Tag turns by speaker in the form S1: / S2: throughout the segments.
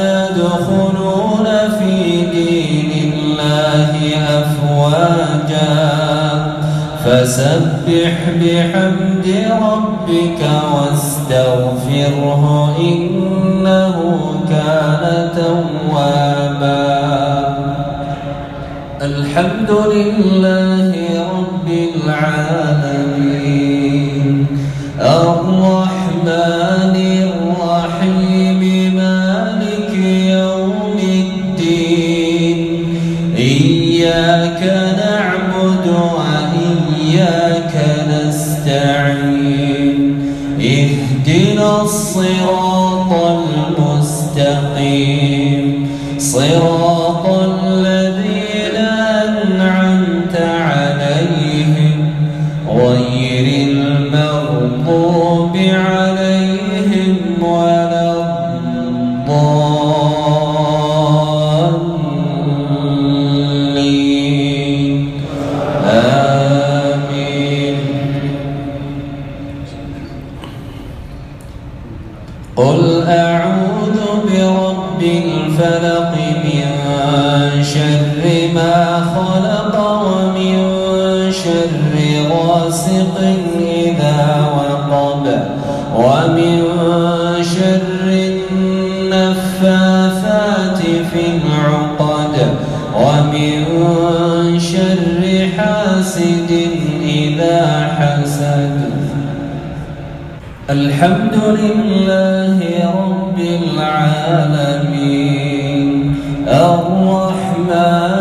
S1: يدخلون في دين الله أفواجا. فسبح بحمد ربك واستغفره إنه كان توابا. الحمد لله رب العالمين. المستقيم صراط الذين النفاثات في العقد ومن شر حاسد إذا حسد. الحمد لله رب العالمين. الرحمن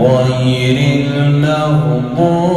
S1: غير المغضوب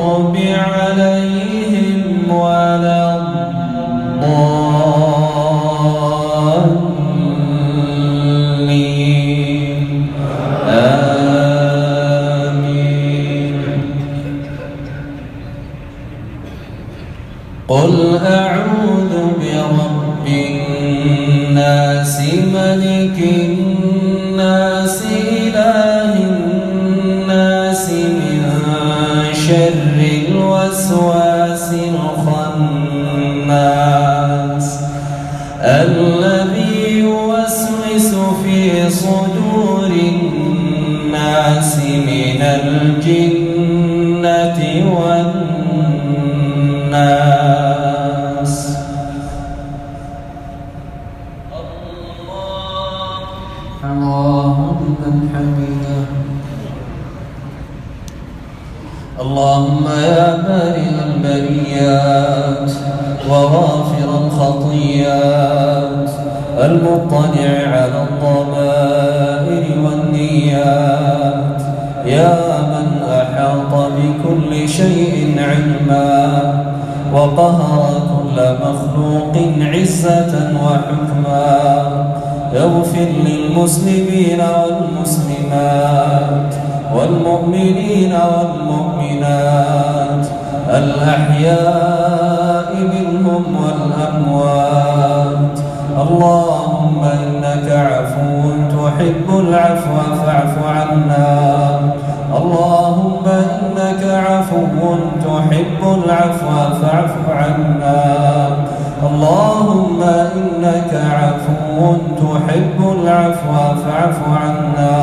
S1: الناس من الجنة والناس. الله لمن حمده. اللهم يا بارئ البريات وغافر الخطيات المطلع على الضمائر والنيات. يا من أحاط بكل شيء علما وقهر كل مخلوق عزة وحكما. اغفر للمسلمين والمسلمات والمؤمنين والمؤمنات الأحياء منهم والأموات. اللهم إنك عفو تحب العفو فاعف عنا. اللهم إنك عفو تحب العفو فاعف عنا. اللهم إنك عفو تحب العفو فاعف عنا.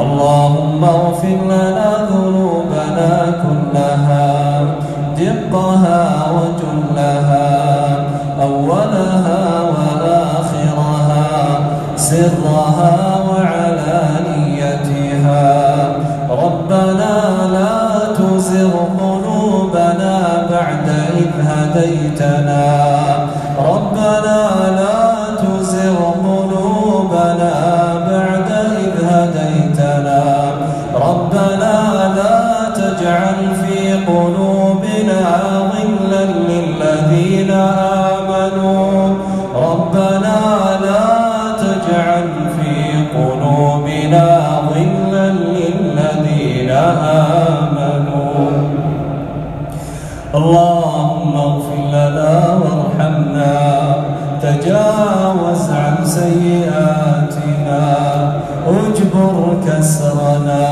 S1: اللهم اغفر لنا ذنوبنا كلها دقها وجلها سرها وعلانيتها. ربنا لا تزغ قلوبنا بعد إذ هديتنا. ربنا لا تزغ قلوبنا بعد إذ هديتنا. ربنا لا تجعل في قلوبنا غلا للذين آمنوا كسرنا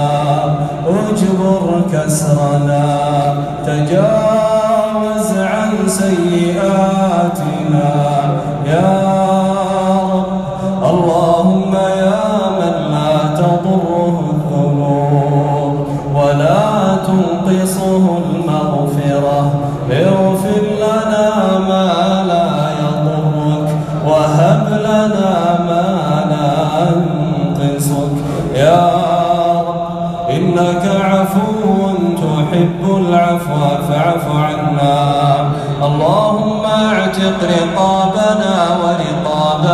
S1: أجبر كسرنا. تجاوز عن سيئاتنا. يا رقابنا ورقاب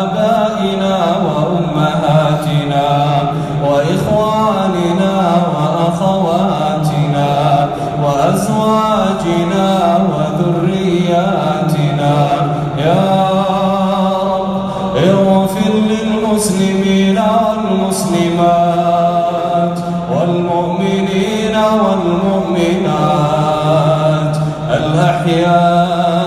S1: آبائنا وأمهاتنا وإخواننا وأخواتنا وأزواجنا وذرياتنا. يا رب اغفر للمسلمين والمسلمات والمؤمنين والمؤمنات الأحياء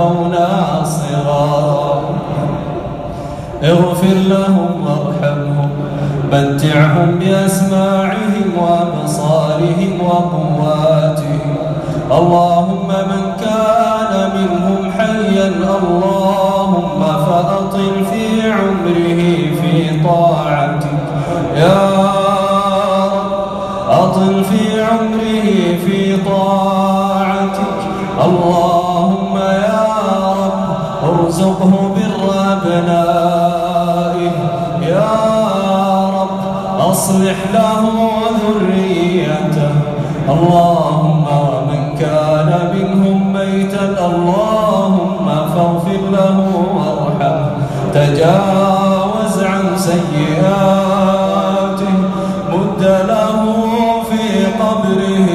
S1: ربونا صغارا اغفر لهم وارحمهم. متعهم بأسماعهم وأبصارهم وقواتهم. اللهم من كان منهم حيا اللهم فأطل في عمره في طاعتك يا أبنائه يا رب أصلح له ذريته اللهم ومن كان منهم ميتا اللهم فاغفر له وارحمه. تجاوز عن سيئاته. مد له في قبره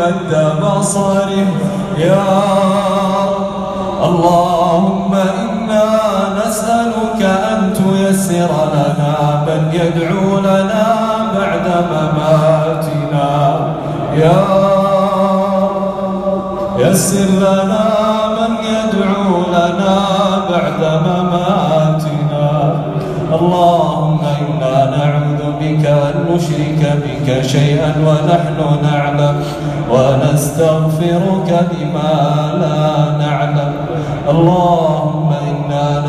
S1: مد بصره. يا رب اللهم إنا نسألك أن تيسر لنا من يدعو لنا بعد مماتنا. يا يسر لنا من يدعو لنا بعد مماتنا. اللهم إنا نعوذ بك أن نشرك بك شيئا ونحن نعلم ونستغفرك لما لا نعلم. اللهم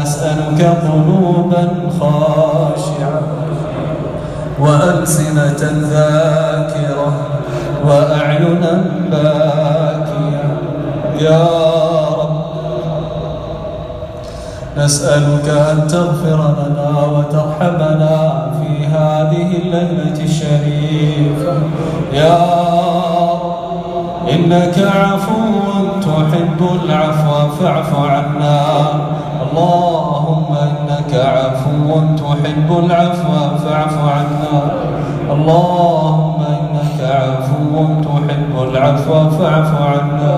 S1: نسألك قلوبا خاشعة وألسنة ذاكرة وأعينا باكية. يا رب نسألك أن تغفر لنا وترحمنا في هذه الليلة الشريفة. يا رب إنك عفو تحب العفو فاعف عنا. اللهم إنك عفو تحب العفو فاعف عنا. اللهم إنك عفو تحب العفو فاعف عنا.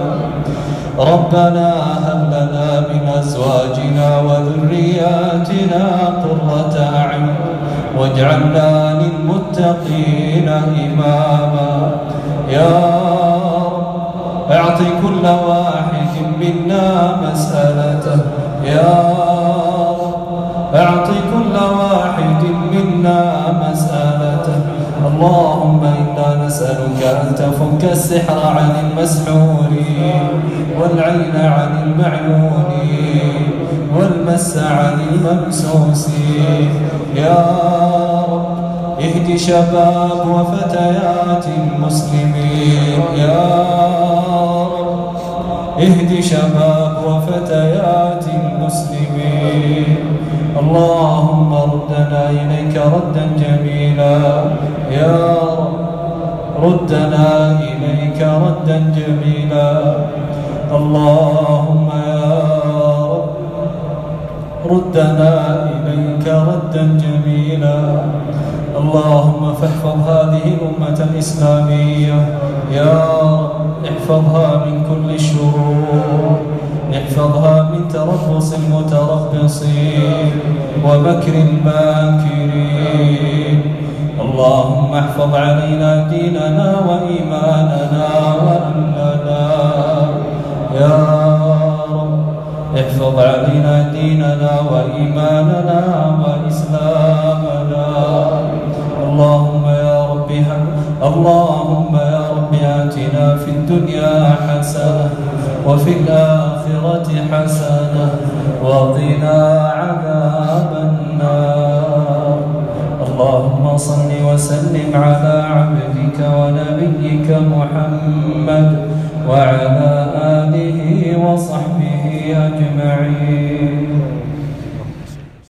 S1: ربنا هب لنا من أزواجنا وذرياتنا قرة أعين واجعلنا للمتقين إماما. يا أعط كل واحد منا مسألته. يا رب أعط كل واحد منا مسألته. اللهم إنا نسألك أن تفك السحر عن المسحورين والعين عن المعيونين والمس عن الممسوسين يا رب شباب وفتيات المسلمين. يا رب اهد شباب وفتيات المسلمين. اللهم ردنا إليك ردا جميلا. يا رب ردنا إليك ردا جميلا. اللهم يا رب ردنا إليك ردا جميلا. اللهم فاحفظ هذه الأمة الإسلامية يا رب احفظها من كل الشرور احفظها من تربص المتربصين ومكر الماكرين اللهم احفظ علينا ديننا وإيماننا وأمننا يا رب احفظ علينا ديننا وإيماننا وإسلامنا. اللهم يا رب آتنا في الدنيا حسنة وفي الآخرة حسنة وقنا عذاب النار. اللهم صل وسلم على عبدك ونبيك محمد وعلى آله وصحبه أجمعين.